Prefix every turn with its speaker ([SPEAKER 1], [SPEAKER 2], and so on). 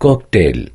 [SPEAKER 1] Cocktail